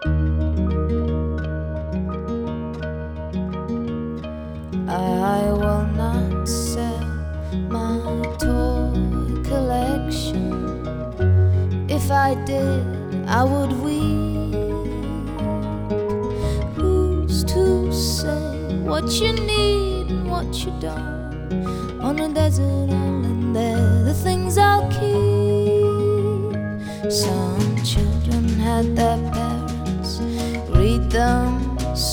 I will not sell my toy collection. If I did, I would weep. Who's to say what you need and what you don't? On a desert island, there the things I'll keep. Some children had their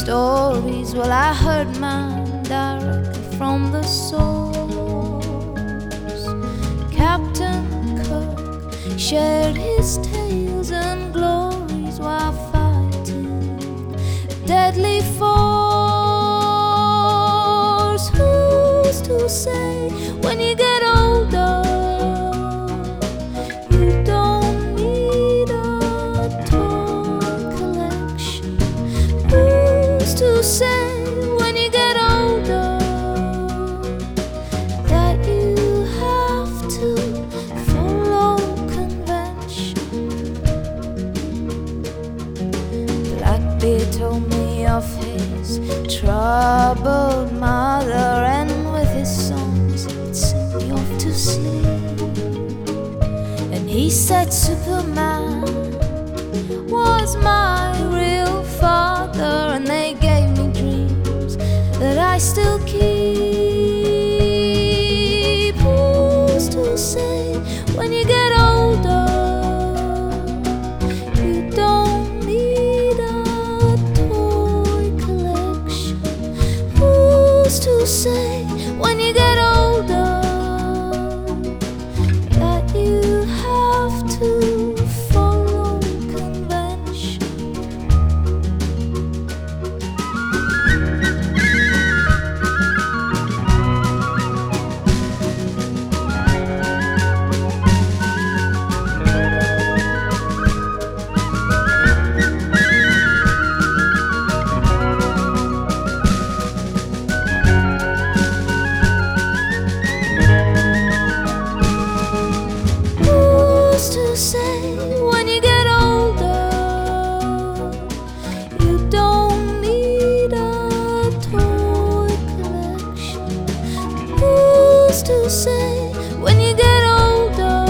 stories. Well, I heard mine directly from the source. Captain Kirk shared his tales and glories while fighting deadly force. Who's to say when you say when you get older that you have to follow convention? Blackbeard told me of his troubled mother, and with his songs he would sing me off to sleep. And he said, Superman. say when you get old. things to say when you get older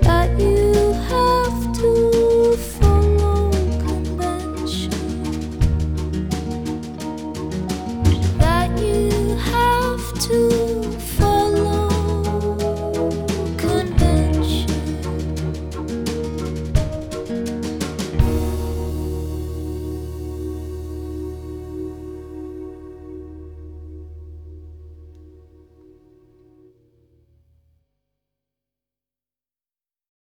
that you have to follow convention. That you have to